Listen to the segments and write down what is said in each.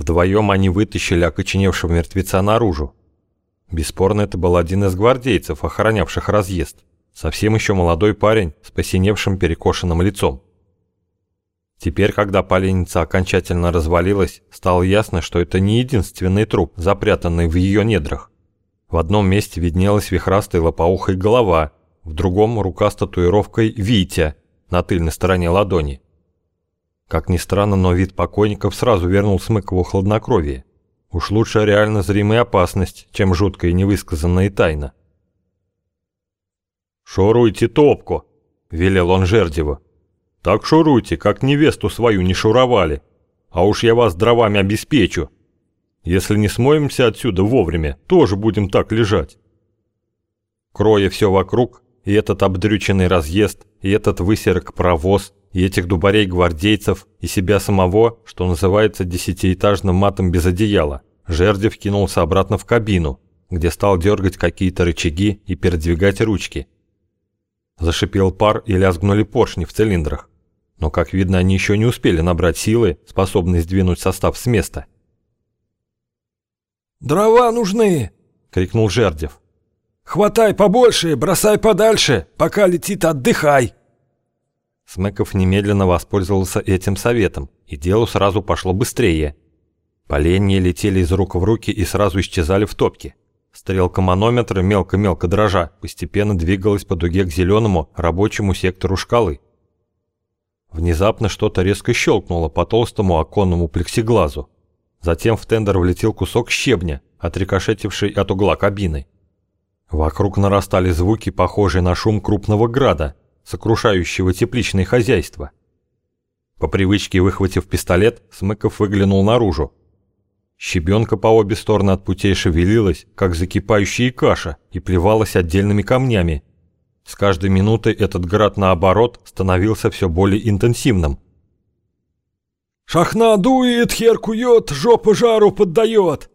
Вдвоем они вытащили окоченевшего мертвеца наружу. Бесспорно, это был один из гвардейцев, охранявших разъезд. Совсем еще молодой парень с посиневшим перекошенным лицом. Теперь, когда поленница окончательно развалилась, стало ясно, что это не единственный труп, запрятанный в ее недрах. В одном месте виднелась вихрастая лопоухая голова, в другом – рука с татуировкой «Витя» на тыльной стороне ладони. Как ни странно, но вид покойников сразу вернул Смыкову хладнокровие. Уж лучше реально зримая опасность, чем жуткая невысказанная тайна. «Шуруйте топку!» – велел он Жердеву. «Так шуруйте, как невесту свою не шуровали. А уж я вас дровами обеспечу. Если не смоемся отсюда вовремя, тоже будем так лежать». Кроя все вокруг, и этот обдрюченный разъезд, и этот высерок провоз, и этих дубарей-гвардейцев, и себя самого, что называется десятиэтажным матом без одеяла, Жердев кинулся обратно в кабину, где стал дергать какие-то рычаги и передвигать ручки. Зашипел пар и лязгнули поршни в цилиндрах. Но, как видно, они еще не успели набрать силы, способные сдвинуть состав с места. «Дрова нужны!» — крикнул Жердев. «Хватай побольше, бросай подальше, пока летит отдыхай!» Смеков немедленно воспользовался этим советом, и дело сразу пошло быстрее. Поленья летели из рук в руки и сразу исчезали в топке. Стрелка манометра, мелко-мелко дрожа, постепенно двигалась по дуге к зеленому рабочему сектору шкалы. Внезапно что-то резко щелкнуло по толстому оконному плексиглазу. Затем в тендер влетел кусок щебня, отрикошетивший от угла кабины. Вокруг нарастали звуки, похожие на шум крупного града, сокрушающего тепличное хозяйство. По привычке выхватив пистолет, Смыков выглянул наружу. Щебенка по обе стороны от путей шевелилась, как закипающая каша, и плевалась отдельными камнями. С каждой минутой этот град, наоборот, становился все более интенсивным. «Шахна дует, хер кует, жопа жару поддает!»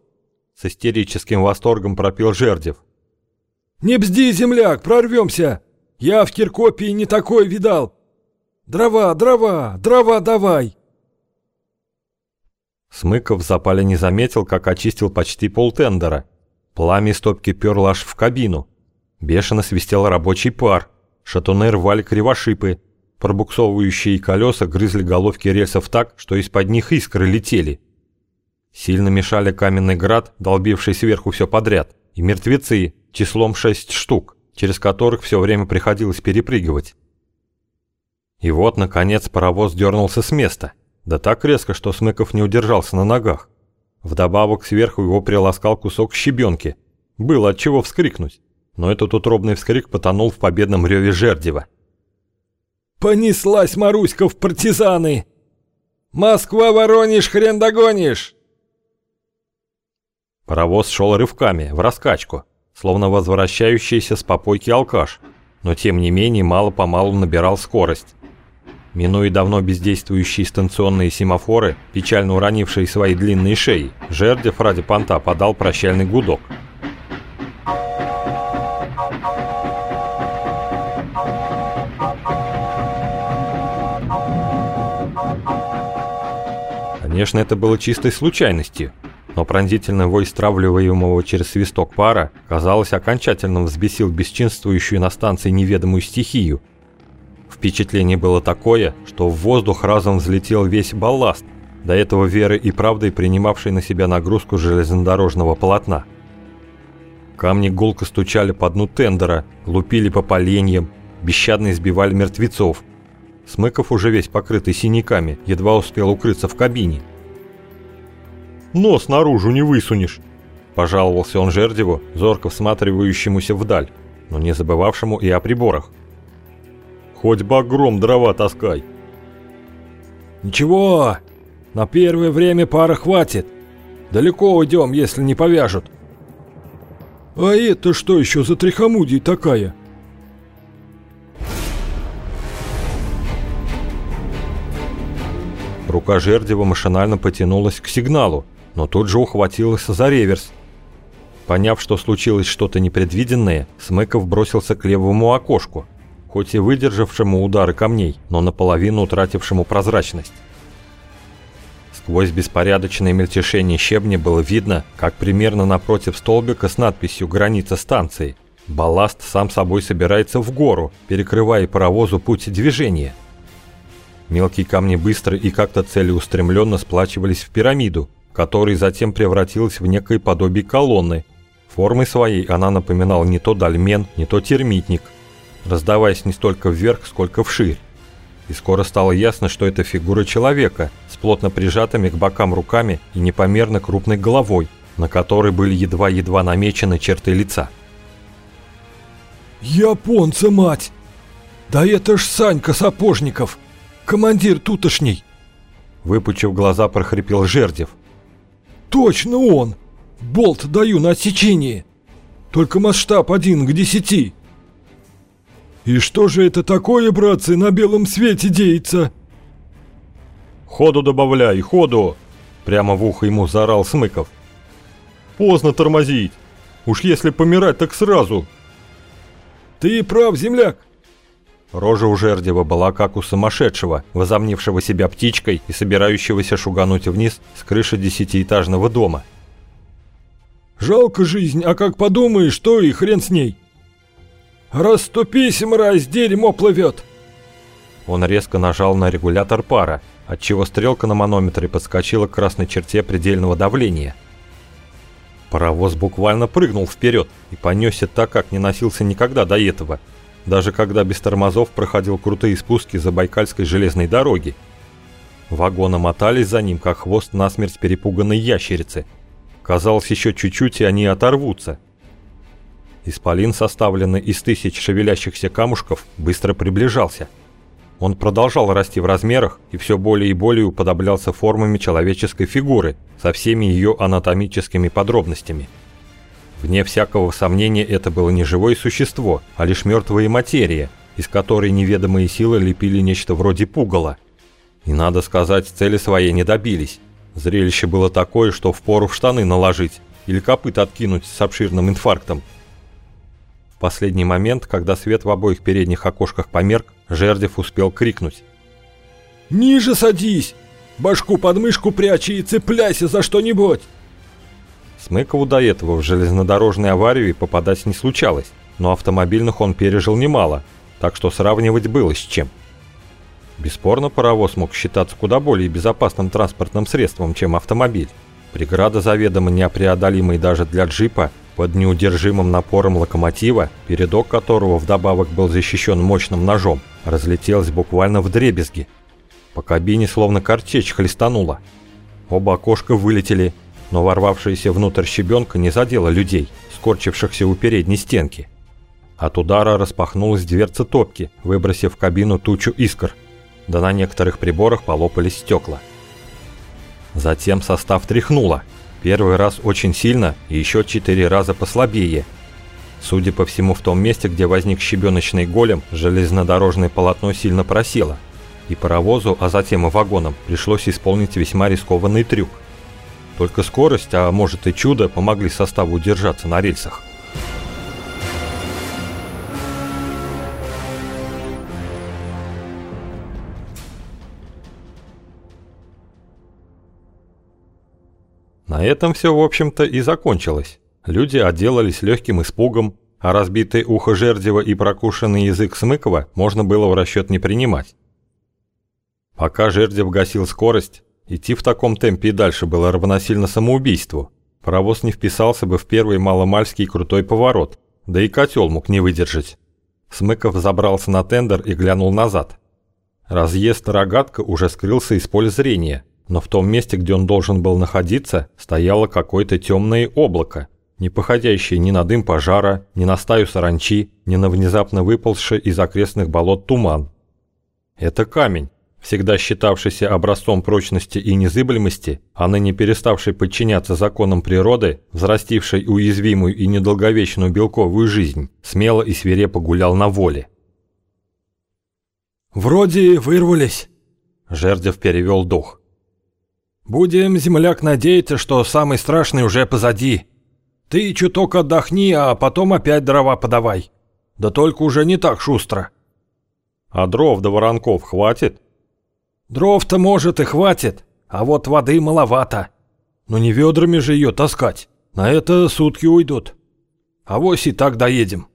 С истерическим восторгом пропел Жердев. «Не бзди, земляк, прорвемся! Я в Киркопии не такой видал! Дрова, дрова, дрова давай!» Смыков в запале не заметил, как очистил почти полтендера. Пламя из топки перло аж в кабину. Бешено свистел рабочий пар. Шатуны рвали кривошипы. Пробуксовывающие колеса грызли головки рельсов так, что из-под них искры летели. Сильно мешали каменный град, долбивший сверху все подряд, и мертвецы, числом шесть штук через которых все время приходилось перепрыгивать. И вот, наконец, паровоз дернулся с места, да так резко, что Смыков не удержался на ногах. Вдобавок сверху его приласкал кусок щебенки. Было от чего вскрикнуть, но этот утробный вскрик потонул в победном реве Жердева. «Понеслась Маруська в партизаны! Москва, Воронеж, хрен догонишь!» Паровоз шел рывками, в раскачку, словно возвращающийся с попойки алкаш, но тем не менее мало-помалу набирал скорость. Минуя давно бездействующие станционные семафоры, печально уронившие свои длинные шеи, Жердев ради понта подал прощальный гудок. Конечно, это было чистой случайностью но пронзительный вой стравливаемого через свисток пара, казалось, окончательно взбесил бесчинствующую на станции неведомую стихию. Впечатление было такое, что в воздух разом взлетел весь балласт, до этого верой и правдой принимавший на себя нагрузку железнодорожного полотна. Камни гулко стучали по дну тендера, лупили по поленьям, бесщадно избивали мертвецов. Смыков, уже весь покрытый синяками, едва успел укрыться в кабине – нос наружу не высунешь!» Пожаловался он Жердеву, зорко всматривающемуся вдаль, но не забывавшему и о приборах. «Хоть багром дрова таскай!» «Ничего, на первое время пара хватит. Далеко уйдем, если не повяжут». «А это что еще за трихомудий такая?» Рука Жердева машинально потянулась к сигналу, но тут же ухватился за реверс. Поняв, что случилось что-то непредвиденное, Смыков бросился к левому окошку, хоть и выдержавшему удары камней, но наполовину утратившему прозрачность. Сквозь беспорядочное мельтешение щебня было видно, как примерно напротив столбика с надписью «Граница станции» балласт сам собой собирается в гору, перекрывая паровозу путь движения. Мелкие камни быстро и как-то целеустремленно сплачивались в пирамиду, которая затем превратилась в некое подобие колонны. Формой своей она напоминала не то дольмен, не то термитник, раздаваясь не столько вверх, сколько вширь. И скоро стало ясно, что это фигура человека с плотно прижатыми к бокам руками и непомерно крупной головой, на которой были едва-едва намечены черты лица. «Японца, мать! Да это ж Санька Сапожников, командир тутошний!» Выпучив глаза, прохрипел Жердев. «Точно он! Болт даю на отсечение! Только масштаб один к десяти!» «И что же это такое, братцы, на белом свете деется?» «Ходу добавляй, ходу!» Прямо в ухо ему заорал Смыков. «Поздно тормозить! Уж если помирать, так сразу!» «Ты прав, земляк!» Рожа у Жердева была как у сумасшедшего, возомнившего себя птичкой и собирающегося шугануть вниз с крыши десятиэтажного дома. «Жалко жизнь, а как подумаешь, то и хрен с ней!» «Раступись, мразь, дерьмо плывет!» Он резко нажал на регулятор пара, отчего стрелка на манометре подскочила к красной черте предельного давления. Паровоз буквально прыгнул вперед и понесся так, как не носился никогда до этого, даже когда без тормозов проходил крутые спуски за Байкальской железной дороги. Вагоны мотались за ним, как хвост насмерть перепуганной ящерицы. Казалось, еще чуть-чуть, и они оторвутся. Исполин, составленный из тысяч шевелящихся камушков, быстро приближался. Он продолжал расти в размерах и все более и более уподоблялся формами человеческой фигуры со всеми ее анатомическими подробностями. Вне всякого сомнения это было не живое существо, а лишь мертвая материя, из которой неведомые силы лепили нечто вроде пугала. И надо сказать, цели своей не добились. Зрелище было такое, что впору в штаны наложить или копыт откинуть с обширным инфарктом – в последний момент, когда свет в обоих передних окошках померк, Жердев успел крикнуть. «Ниже садись! Башку под мышку прячь и цепляйся за что-нибудь!» Смыкову до этого в железнодорожной аварии попадать не случалось, но автомобильных он пережил немало, так что сравнивать было с чем. Бесспорно, паровоз мог считаться куда более безопасным транспортным средством, чем автомобиль. Преграда заведомо непреодолимой даже для джипа под неудержимым напором локомотива, передок которого вдобавок был защищен мощным ножом, разлетелась буквально в дребезги. По кабине словно картечь хлестанула. Оба окошка вылетели, но ворвавшаяся внутрь щебенка не задела людей, скорчившихся у передней стенки. От удара распахнулась дверца топки, выбросив в кабину тучу искр, да на некоторых приборах полопались стекла. Затем состав тряхнуло – Первый раз очень сильно и еще четыре раза послабее. Судя по всему, в том месте, где возник щебеночный голем, железнодорожное полотно сильно просело. И паровозу, а затем и вагонам, пришлось исполнить весьма рискованный трюк. Только скорость, а может и чудо, помогли составу удержаться на рельсах. На этом все, в общем-то, и закончилось. Люди отделались легким испугом, а разбитое ухо Жердева и прокушенный язык Смыкова можно было в расчет не принимать. Пока Жердев гасил скорость, идти в таком темпе и дальше было равносильно самоубийству. Паровоз не вписался бы в первый маломальский крутой поворот, да и котел мог не выдержать. Смыков забрался на тендер и глянул назад. Разъезд рогатка уже скрылся из поля зрения – но в том месте, где он должен был находиться, стояло какое-то темное облако, не походящее ни на дым пожара, ни на стаю саранчи, ни на внезапно выползший из окрестных болот туман. Это камень, всегда считавшийся образцом прочности и незыблемости, а ныне переставший подчиняться законам природы, взрастивший уязвимую и недолговечную белковую жизнь, смело и свирепо гулял на воле. «Вроде вырвались», — Жердев перевел дух. Будем, земляк, надеяться, что самый страшный уже позади. Ты чуток отдохни, а потом опять дрова подавай. Да только уже не так шустро. А дров до воронков хватит? Дров-то, может, и хватит. а вот воды маловато. Но не ведрами же ее таскать, на это сутки уйдут. А вось и так доедем.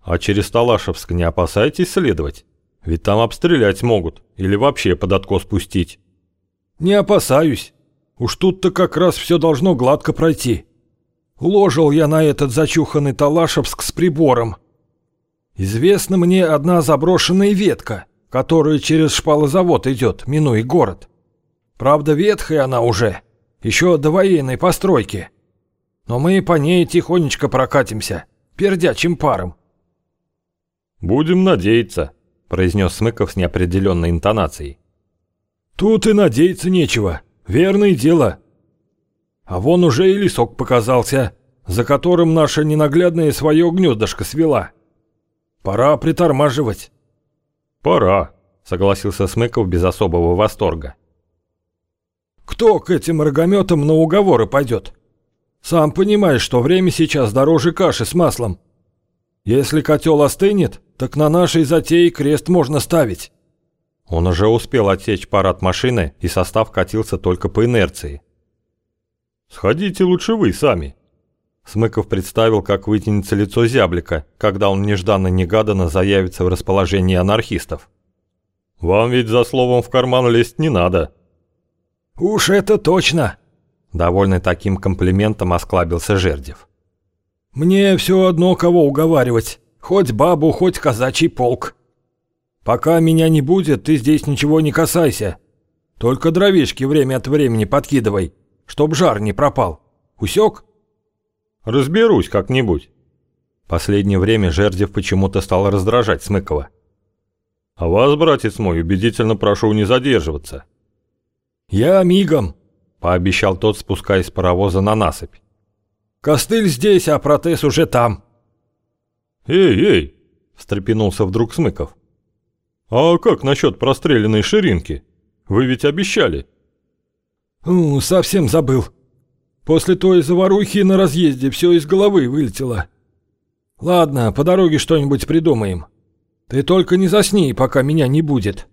А через Талашевск не опасайтесь следовать? Ведь там обстрелять могут или вообще под откос пустить. Не опасаюсь. Уж тут-то как раз все должно гладко пройти. Уложил я на этот зачуханный Талашевск с прибором. Известна мне одна заброшенная ветка, которая через шпалозавод идет, минуя город. Правда, ветхая она уже, еще до военной постройки. Но мы по ней тихонечко прокатимся, пердячим паром. «Будем надеяться», — произнес Смыков с неопределенной интонацией. «Тут и надеяться нечего, верное дело. А вон уже и лесок показался, за которым наша ненаглядная свое гнездышко свела. Пора притормаживать». «Пора», — согласился Смыков без особого восторга. «Кто к этим рогометам на уговоры пойдет? Сам понимаешь, что время сейчас дороже каши с маслом. Если котел остынет, так на нашей затее крест можно ставить». Он уже успел отсечь пар от машины, и состав катился только по инерции. «Сходите лучше вы сами». Смыков представил, как вытянется лицо зяблика, когда он нежданно-негаданно заявится в расположении анархистов. «Вам ведь за словом в карман лезть не надо». «Уж это точно!» Довольный таким комплиментом осклабился Жердев. «Мне все одно кого уговаривать. Хоть бабу, хоть казачий полк. Пока меня не будет, ты здесь ничего не касайся. Только дровишки время от времени подкидывай, чтоб жар не пропал. Усек? Разберусь как-нибудь. Последнее время Жердев почему-то стал раздражать Смыкова. А вас, братец мой, убедительно прошу не задерживаться. Я мигом, пообещал тот, спускаясь с паровоза на насыпь. Костыль здесь, а протез уже там. «Эй, эй!» – встрепенулся вдруг Смыков. «А как насчет простреленной ширинки? Вы ведь обещали?» «Ну, совсем забыл. После той заварухи на разъезде все из головы вылетело. Ладно, по дороге что-нибудь придумаем. Ты только не засни, пока меня не будет».